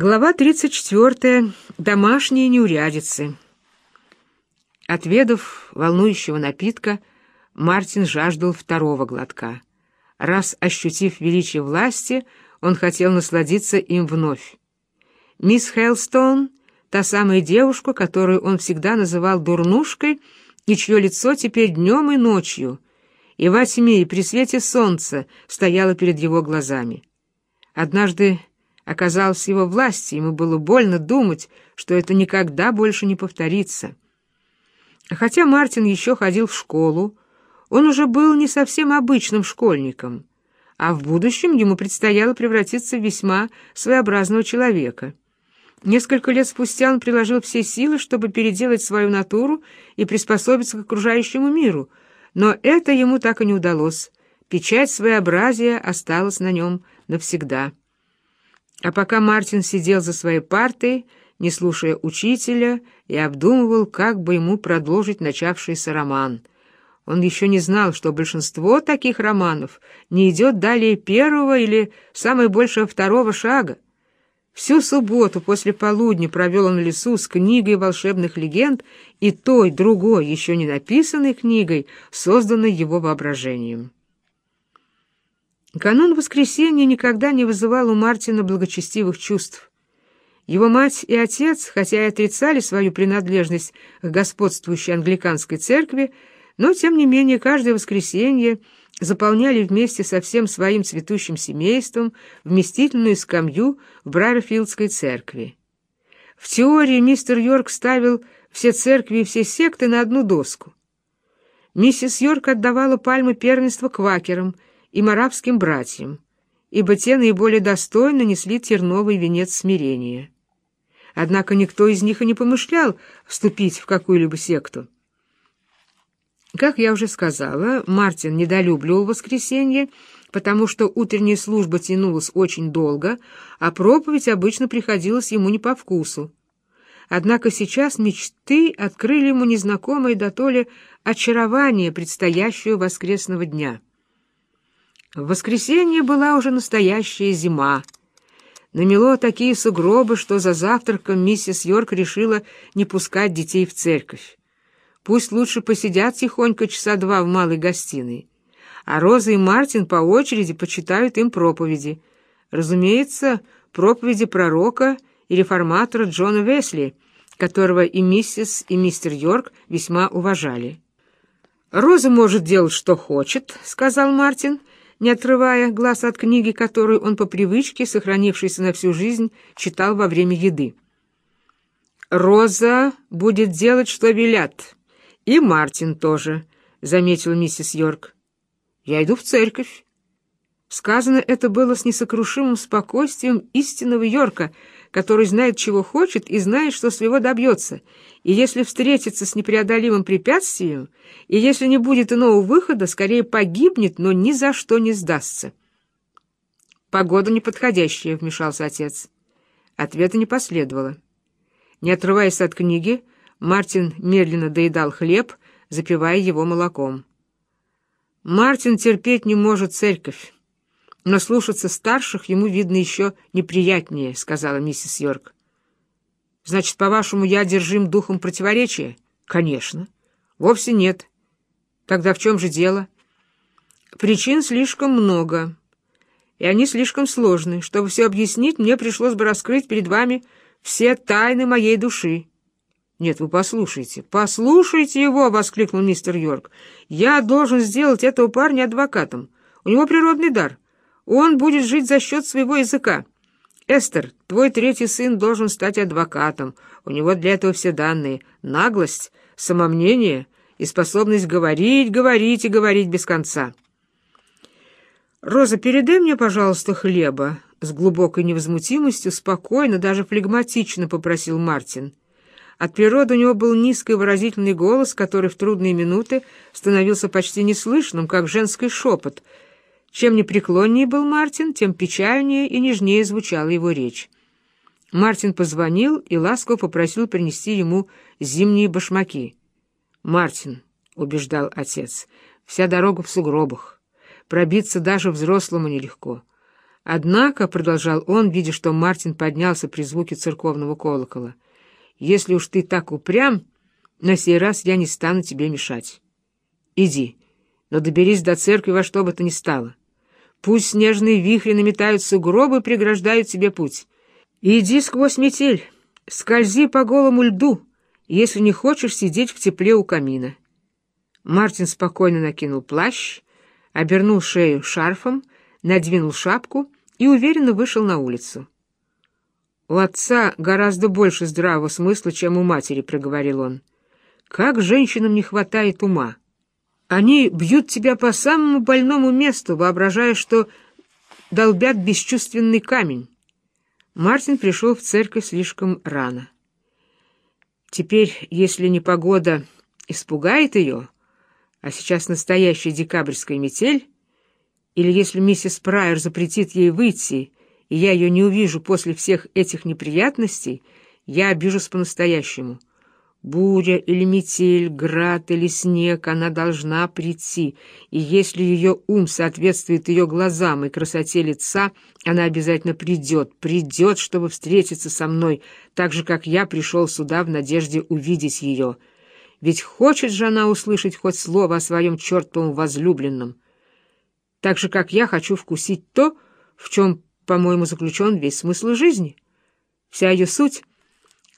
Глава 34. Домашние неурядицы. Отведав волнующего напитка, Мартин жаждал второго глотка. Раз ощутив величие власти, он хотел насладиться им вновь. Мисс Хелстон, та самая девушка, которую он всегда называл дурнушкой, и чье лицо теперь днем и ночью, и во тьме, и при свете солнца стояло перед его глазами. Однажды оказалась в его власти, ему было больно думать, что это никогда больше не повторится. Хотя Мартин еще ходил в школу, он уже был не совсем обычным школьником, а в будущем ему предстояло превратиться в весьма своеобразного человека. Несколько лет спустя он приложил все силы, чтобы переделать свою натуру и приспособиться к окружающему миру, но это ему так и не удалось. Печать своеобразия осталась на нем навсегда. А пока Мартин сидел за своей партой, не слушая учителя, и обдумывал, как бы ему продолжить начавшийся роман. Он еще не знал, что большинство таких романов не идет далее первого или, самое большее, второго шага. Всю субботу после полудня провел он в лесу с книгой волшебных легенд и той, другой, еще не написанной книгой, созданной его воображением. Канун воскресенья никогда не вызывал у Мартина благочестивых чувств. Его мать и отец, хотя и отрицали свою принадлежность к господствующей англиканской церкви, но, тем не менее, каждое воскресенье заполняли вместе со всем своим цветущим семейством вместительную скамью в Брайерфилдской церкви. В теории мистер Йорк ставил все церкви и все секты на одну доску. Миссис Йорк отдавала пальмы первенства квакерам — им арабским братьям, ибо те наиболее достойно несли терновый венец смирения. Однако никто из них и не помышлял вступить в какую-либо секту. Как я уже сказала, Мартин недолюбливал воскресенье, потому что утренняя служба тянулась очень долго, а проповедь обычно приходилась ему не по вкусу. Однако сейчас мечты открыли ему незнакомое дотоле очарование предстоящего воскресного дня. В воскресенье была уже настоящая зима. Намело такие сугробы, что за завтраком миссис Йорк решила не пускать детей в церковь. Пусть лучше посидят тихонько часа два в малой гостиной. А Роза и Мартин по очереди почитают им проповеди. Разумеется, проповеди пророка и реформатора Джона Весли, которого и миссис, и мистер Йорк весьма уважали. «Роза может делать, что хочет», — сказал Мартин, — не отрывая глаз от книги, которую он по привычке, сохранившейся на всю жизнь, читал во время еды. «Роза будет делать, что велят. И Мартин тоже», — заметила миссис Йорк. «Я иду в церковь». Сказано это было с несокрушимым спокойствием истинного Йорка — который знает, чего хочет и знает, что своего добьется, и если встретится с непреодолимым препятствием, и если не будет иного выхода, скорее погибнет, но ни за что не сдастся. «Погода неподходящая», — вмешался отец. Ответа не последовало. Не отрываясь от книги, Мартин медленно доедал хлеб, запивая его молоком. Мартин терпеть не может церковь но слушаться старших ему, видно, еще неприятнее», — сказала миссис Йорк. «Значит, по-вашему, я держим духом противоречия?» «Конечно. Вовсе нет. Тогда в чем же дело?» «Причин слишком много, и они слишком сложны. Чтобы все объяснить, мне пришлось бы раскрыть перед вами все тайны моей души». «Нет, вы послушайте, послушайте его!» — воскликнул мистер Йорк. «Я должен сделать этого парня адвокатом. У него природный дар». Он будет жить за счет своего языка. Эстер, твой третий сын должен стать адвокатом. У него для этого все данные. Наглость, самомнение и способность говорить, говорить и говорить без конца. «Роза, передай мне, пожалуйста, хлеба», — с глубокой невозмутимостью, спокойно, даже флегматично попросил Мартин. От природы у него был низкий выразительный голос, который в трудные минуты становился почти неслышным, как женский шепот — чем непреклоннее был Мартин, тем печальнее и нежнее звучала его речь. Мартин позвонил и ласково попросил принести ему зимние башмаки. «Мартин», — убеждал отец, — «вся дорога в сугробах. Пробиться даже взрослому нелегко. Однако, — продолжал он, видя, что Мартин поднялся при звуке церковного колокола, — если уж ты так упрям, на сей раз я не стану тебе мешать. Иди, но доберись до церкви во что бы то ни стало. Пусть снежные вихри наметают сугробы преграждают тебе путь. Иди сквозь метель, скользи по голому льду, если не хочешь сидеть в тепле у камина. Мартин спокойно накинул плащ, обернул шею шарфом, надвинул шапку и уверенно вышел на улицу. «У отца гораздо больше здравого смысла, чем у матери», — проговорил он. «Как женщинам не хватает ума! Они бьют тебя по самому больному месту, воображая, что долбят бесчувственный камень». Мартин пришел в церковь слишком рано. Теперь, если непогода испугает ее, а сейчас настоящая декабрьская метель, или если миссис Прайер запретит ей выйти, и я ее не увижу после всех этих неприятностей, я обижусь по-настоящему. Буря или метель, град или снег, она должна прийти, и если ее ум соответствует ее глазам и красоте лица, она обязательно придет, придет, чтобы встретиться со мной, так же, как я пришел сюда в надежде увидеть ее. Ведь хочет же она услышать хоть слово о своем чертовом возлюбленном так же, как я хочу вкусить то, в чем, по-моему, заключен весь смысл жизни. Вся ее суть —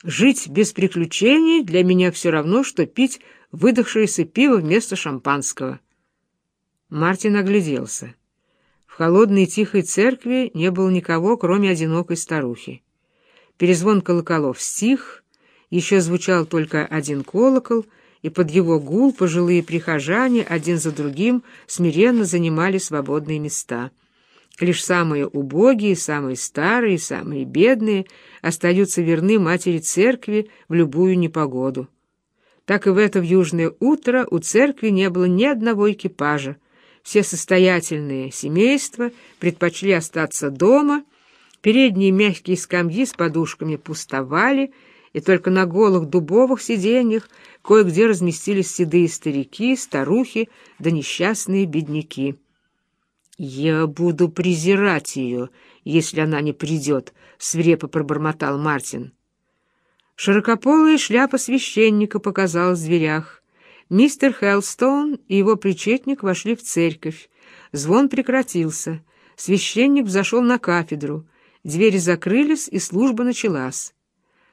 жить без приключений для меня все равно, что пить выдохшееся пиво вместо шампанского. Мартин огляделся. В холодной тихой церкви не было никого, кроме одинокой старухи. Перезвон колоколов стих, еще звучал только один колокол — и под его гул пожилые прихожане один за другим смиренно занимали свободные места. Лишь самые убогие, самые старые, самые бедные остаются верны матери церкви в любую непогоду. Так и в это южное утро у церкви не было ни одного экипажа. Все состоятельные семейства предпочли остаться дома, передние мягкие скамьи с подушками пустовали, и только на голых дубовых сиденьях кое-где разместились седые старики, старухи да несчастные бедняки. «Я буду презирать ее, если она не придет», — свирепо пробормотал Мартин. Широкополая шляпа священника показалась в дверях. Мистер Хеллстоун и его причетник вошли в церковь. Звон прекратился. Священник взошел на кафедру. Двери закрылись, и служба началась.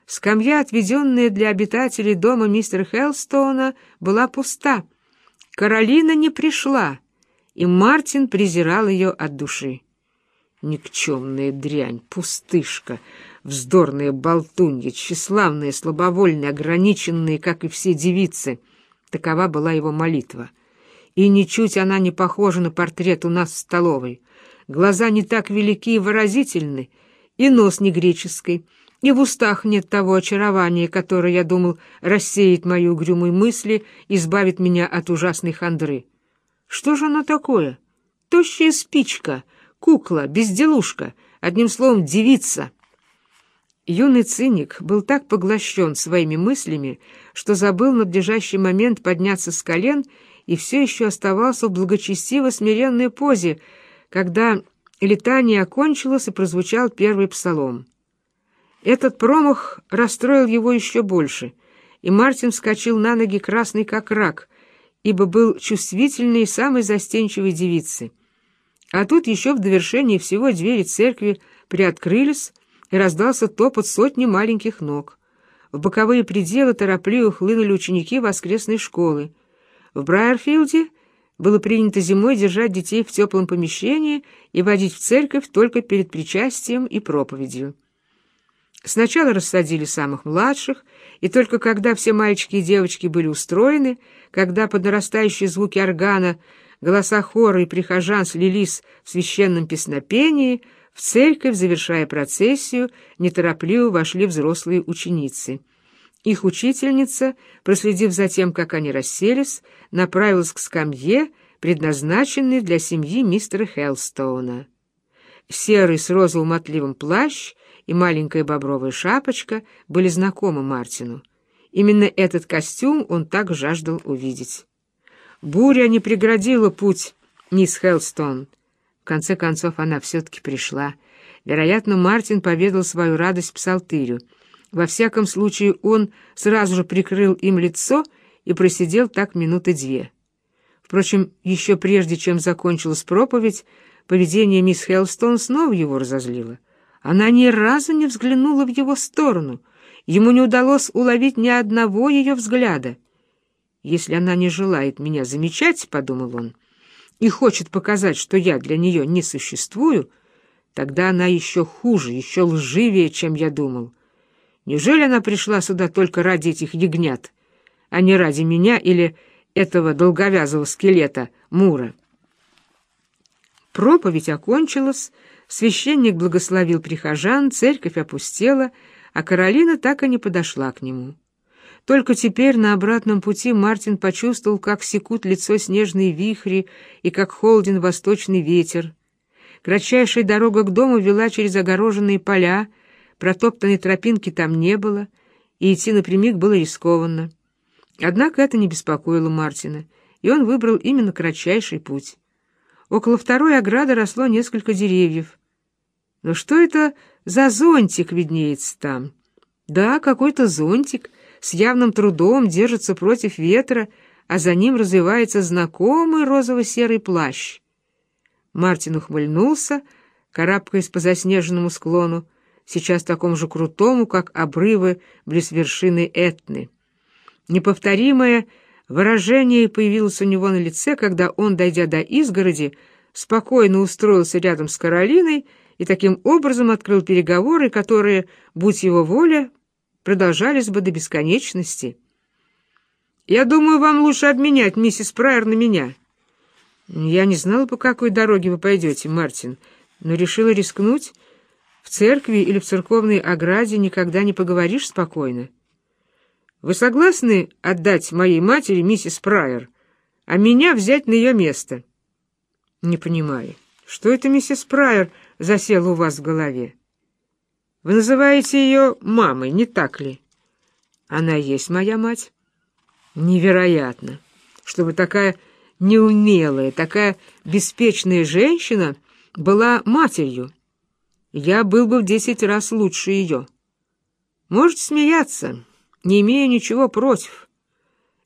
Скамья, отведенная для обитателей дома мистера Хеллстоуна, была пуста. Каролина не пришла, и Мартин презирал ее от души. Никчемная дрянь, пустышка, вздорная болтунья, тщеславная, слабовольная, ограниченная, как и все девицы. Такова была его молитва. И ничуть она не похожа на портрет у нас в столовой. Глаза не так велики и выразительны, и нос не греческий, и в устах нет того очарования, которое, я думал, рассеет мои угрюмые мысли, избавит меня от ужасной хандры. Что же она такое? Тощая спичка, кукла, безделушка, одним словом, девица. Юный циник был так поглощен своими мыслями, что забыл на ближайший момент подняться с колен и все еще оставался в благочестиво смиренной позе, когда летание окончилось и прозвучал первый псалом. Этот промах расстроил его еще больше, и Мартин вскочил на ноги красный как рак, ибо был чувствительной самой застенчивой девицей. А тут еще в довершении всего двери церкви приоткрылись, и раздался топот сотни маленьких ног. В боковые пределы торопливо хлынули ученики воскресной школы. В Брайерфилде было принято зимой держать детей в теплом помещении и водить в церковь только перед причастием и проповедью. Сначала рассадили самых младших, и только когда все мальчики и девочки были устроены, когда под нарастающие звуки органа голоса хора и прихожан слились в священном песнопении, в церковь, завершая процессию, неторопливо вошли взрослые ученицы. Их учительница, проследив за тем, как они расселись, направилась к скамье, предназначенной для семьи мистера Хеллстоуна. Серый с розовым отливом плащ — и маленькая бобровая шапочка были знакомы Мартину. Именно этот костюм он так жаждал увидеть. Буря не преградила путь, мисс Хелстон. конце концов, она все-таки пришла. Вероятно, Мартин поведал свою радость псалтырю. Во всяком случае, он сразу же прикрыл им лицо и просидел так минуты две. Впрочем, еще прежде, чем закончилась проповедь, поведение мисс Хелстон снова его разозлило. Она ни разу не взглянула в его сторону. Ему не удалось уловить ни одного ее взгляда. «Если она не желает меня замечать, — подумал он, — и хочет показать, что я для нее не существую, тогда она еще хуже, еще лживее, чем я думал. Неужели она пришла сюда только ради этих ягнят, а не ради меня или этого долговязого скелета Мура. Проповедь окончилась, священник благословил прихожан, церковь опустела, а Каролина так и не подошла к нему. Только теперь на обратном пути Мартин почувствовал, как секут лицо снежные вихри и как холоден восточный ветер. Кратчайшая дорога к дому вела через огороженные поля, протоптанной тропинки там не было, и идти напрямик было рискованно. Однако это не беспокоило Мартина, и он выбрал именно кратчайший путь. Около второй ограды росло несколько деревьев. Но что это за зонтик виднеется там? Да, какой-то зонтик с явным трудом держится против ветра, а за ним развивается знакомый розово-серый плащ. Мартин ухмыльнулся, карабкаясь по заснеженному склону, сейчас такому же крутому, как обрывы близ вершины Этны. Неповторимое выражение появилось у него на лице, когда он, дойдя до изгороди, спокойно устроился рядом с Каролиной и таким образом открыл переговоры, которые, будь его воля, продолжались бы до бесконечности. «Я думаю, вам лучше обменять миссис Прайер на меня». «Я не знала, по какой дороге вы пойдете, Мартин, но решила рискнуть. В церкви или в церковной ограде никогда не поговоришь спокойно». Вы согласны отдать моей матери миссис Прайер, а меня взять на ее место? Не понимаю, что это миссис Прайер засела у вас в голове? Вы называете ее мамой, не так ли? Она есть моя мать. Невероятно, чтобы такая неумелая, такая беспечная женщина была матерью. Я был бы в десять раз лучше ее. Можете смеяться, не имею ничего против.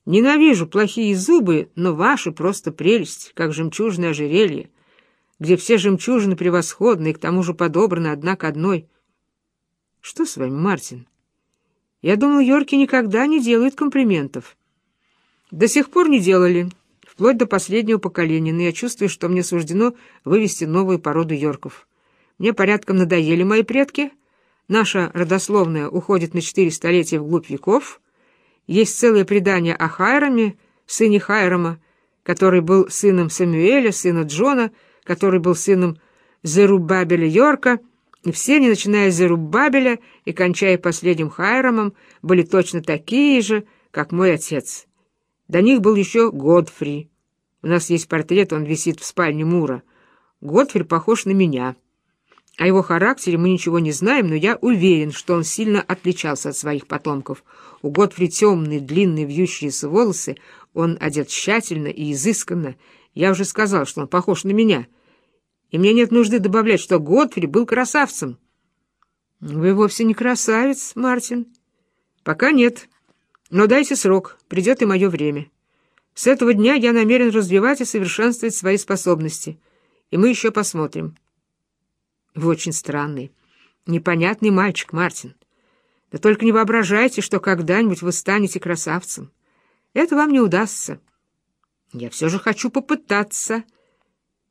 Ненавижу плохие зубы, но ваши просто прелесть, как жемчужное ожерелье, где все жемчужины превосходны и к тому же подобраны одна к одной. Что с вами, Мартин? Я думал, Йорки никогда не делают комплиментов. До сих пор не делали, вплоть до последнего поколения, но я чувствую, что мне суждено вывести новую породу Йорков. Мне порядком надоели мои предки — Наша родословная уходит на четыре столетия вглубь веков. Есть целое предание о Хайраме, сыне Хайрама, который был сыном Самуэля, сына Джона, который был сыном Зерубабеля Йорка, и все они, начиная с Зерубабеля и кончая последним Хайрамом, были точно такие же, как мой отец. До них был еще Годфри. У нас есть портрет, он висит в спальне Мура. Годфри похож на меня». О его характере мы ничего не знаем, но я уверен, что он сильно отличался от своих потомков. У Готфри темные, длинные, вьющиеся волосы, он одет тщательно и изысканно. Я уже сказал, что он похож на меня. И мне нет нужды добавлять, что Готфри был красавцем. Вы вовсе не красавец, Мартин. Пока нет. Но дайте срок, придет и мое время. С этого дня я намерен развивать и совершенствовать свои способности. И мы еще посмотрим. Вы очень странный, непонятный мальчик, Мартин. Да только не воображайте, что когда-нибудь вы станете красавцем. Это вам не удастся. Я все же хочу попытаться.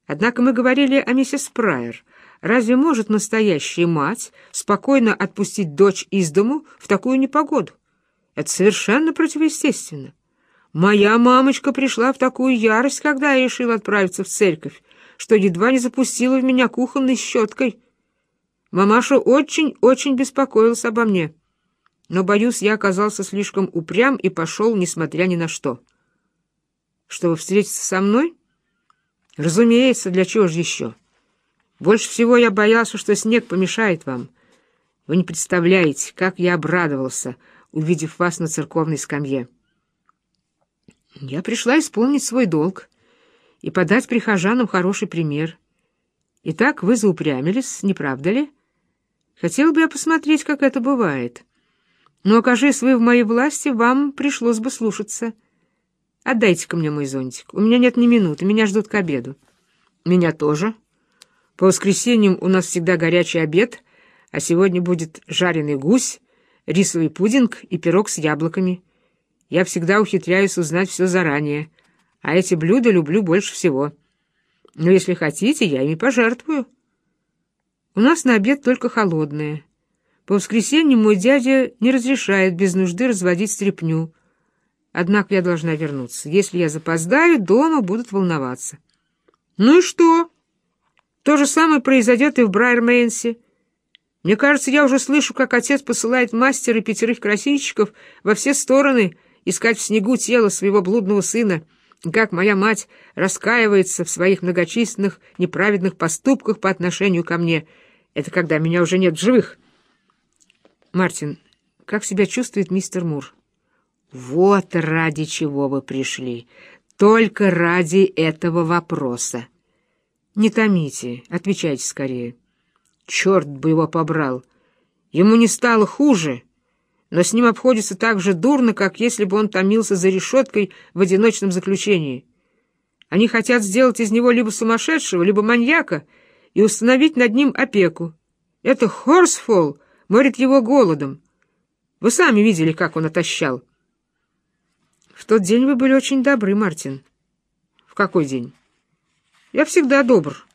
Однако мы говорили о миссис Прайер. Разве может настоящая мать спокойно отпустить дочь из дому в такую непогоду? Это совершенно противоестественно. Моя мамочка пришла в такую ярость, когда я решила отправиться в церковь, что едва не запустила в меня кухонной щеткой. Мамаша очень-очень беспокоилась обо мне. Но, боюсь, я оказался слишком упрям и пошел, несмотря ни на что. Чтобы встретиться со мной? Разумеется, для чего же еще? Больше всего я боялся, что снег помешает вам. Вы не представляете, как я обрадовался, увидев вас на церковной скамье. Я пришла исполнить свой долг и подать прихожанам хороший пример. Итак, вы заупрямились, не правда ли? Хотел бы я посмотреть, как это бывает. Но, окажись вы в моей власти, вам пришлось бы слушаться. Отдайте-ка мне мой зонтик. У меня нет ни минуты, меня ждут к обеду. Меня тоже. По воскресеньям у нас всегда горячий обед, а сегодня будет жареный гусь, рисовый пудинг и пирог с яблоками. Я всегда ухитряюсь узнать все заранее, а эти блюда люблю больше всего. Но если хотите, я ими пожертвую. У нас на обед только холодное. По воскресеньям мой дядя не разрешает без нужды разводить стряпню. Однако я должна вернуться. Если я запоздаю, дома будут волноваться. Ну и что? То же самое произойдет и в Брайермейнсе. Мне кажется, я уже слышу, как отец посылает мастера пятерых красильщиков во все стороны искать в снегу тело своего блудного сына, как моя мать раскаивается в своих многочисленных неправедных поступках по отношению ко мне. Это когда меня уже нет в живых. Мартин, как себя чувствует мистер Мур? Вот ради чего вы пришли. Только ради этого вопроса. Не томите, отвечайте скорее. Черт бы его побрал. Ему не стало хуже, но с ним обходится так же дурно, как если бы он томился за решеткой в одиночном заключении. Они хотят сделать из него либо сумасшедшего, либо маньяка и установить над ним опеку. Это Хорсфолл морит его голодом. Вы сами видели, как он отощал. В тот день вы были очень добры, Мартин. В какой день? Я всегда добр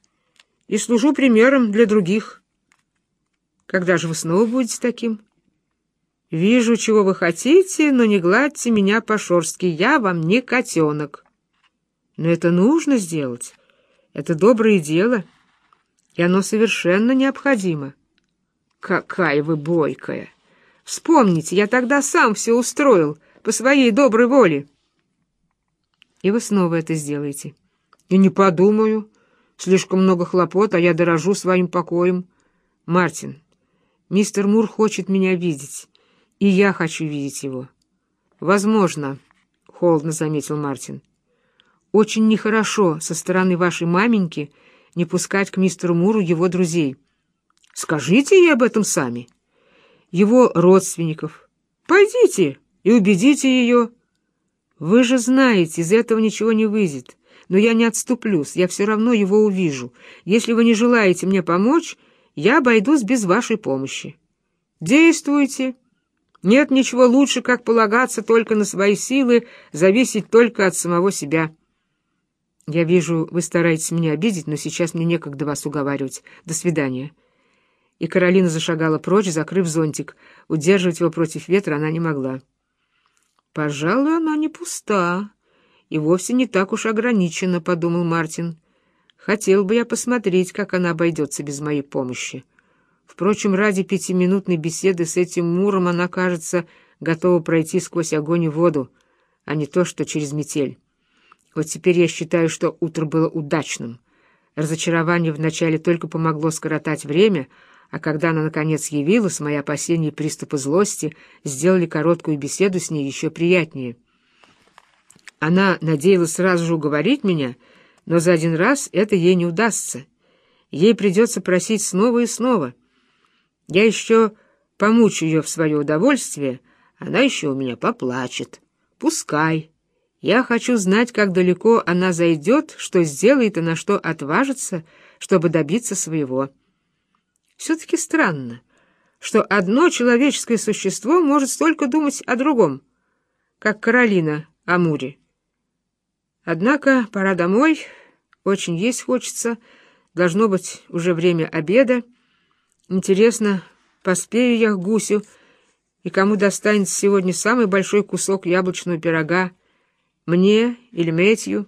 и служу примером для других. Когда же вы снова будете таким? Вижу, чего вы хотите, но не гладьте меня по шорстке, я вам не котенок. Но это нужно сделать. Это доброе дело, и оно совершенно необходимо. Какая вы бойкая! Вспомните, я тогда сам все устроил по своей доброй воле. И вы снова это сделаете. И не подумаю. Слишком много хлопот, а я дорожу своим покоем. Мартин, мистер Мур хочет меня видеть, и я хочу видеть его. Возможно, — холодно заметил Мартин. Очень нехорошо со стороны вашей маменьки не пускать к мистеру Муру его друзей. Скажите ей об этом сами. Его родственников. Пойдите и убедите ее. Вы же знаете, из этого ничего не выйдет. Но я не отступлюсь, я все равно его увижу. Если вы не желаете мне помочь, я обойдусь без вашей помощи. Действуйте. Нет ничего лучше, как полагаться только на свои силы, зависеть только от самого себя. Я вижу, вы стараетесь меня обидеть, но сейчас мне некогда вас уговаривать. До свидания. И Каролина зашагала прочь, закрыв зонтик. Удерживать его против ветра она не могла. Пожалуй, она не пуста и вовсе не так уж ограничена, — подумал Мартин. Хотел бы я посмотреть, как она обойдется без моей помощи. Впрочем, ради пятиминутной беседы с этим Муром она, кажется, готова пройти сквозь огонь и воду, а не то, что через метель. Вот теперь я считаю, что утро было удачным. Разочарование вначале только помогло скоротать время, а когда она, наконец, явилась, мои опасения и приступы злости сделали короткую беседу с ней еще приятнее. Она надеялась сразу же уговорить меня, но за один раз это ей не удастся. Ей придется просить снова и снова. Я еще помучу ее в свое удовольствие, она еще у меня поплачет. Пускай. Я хочу знать, как далеко она зайдет, что сделает и на что отважится, чтобы добиться своего. Все-таки странно, что одно человеческое существо может столько думать о другом, как Каролина о Муре. Однако пора домой, очень есть хочется, должно быть уже время обеда. Интересно, поспею я к гусю, и кому достанется сегодня самый большой кусок яблочного пирога, мне или Мэтью?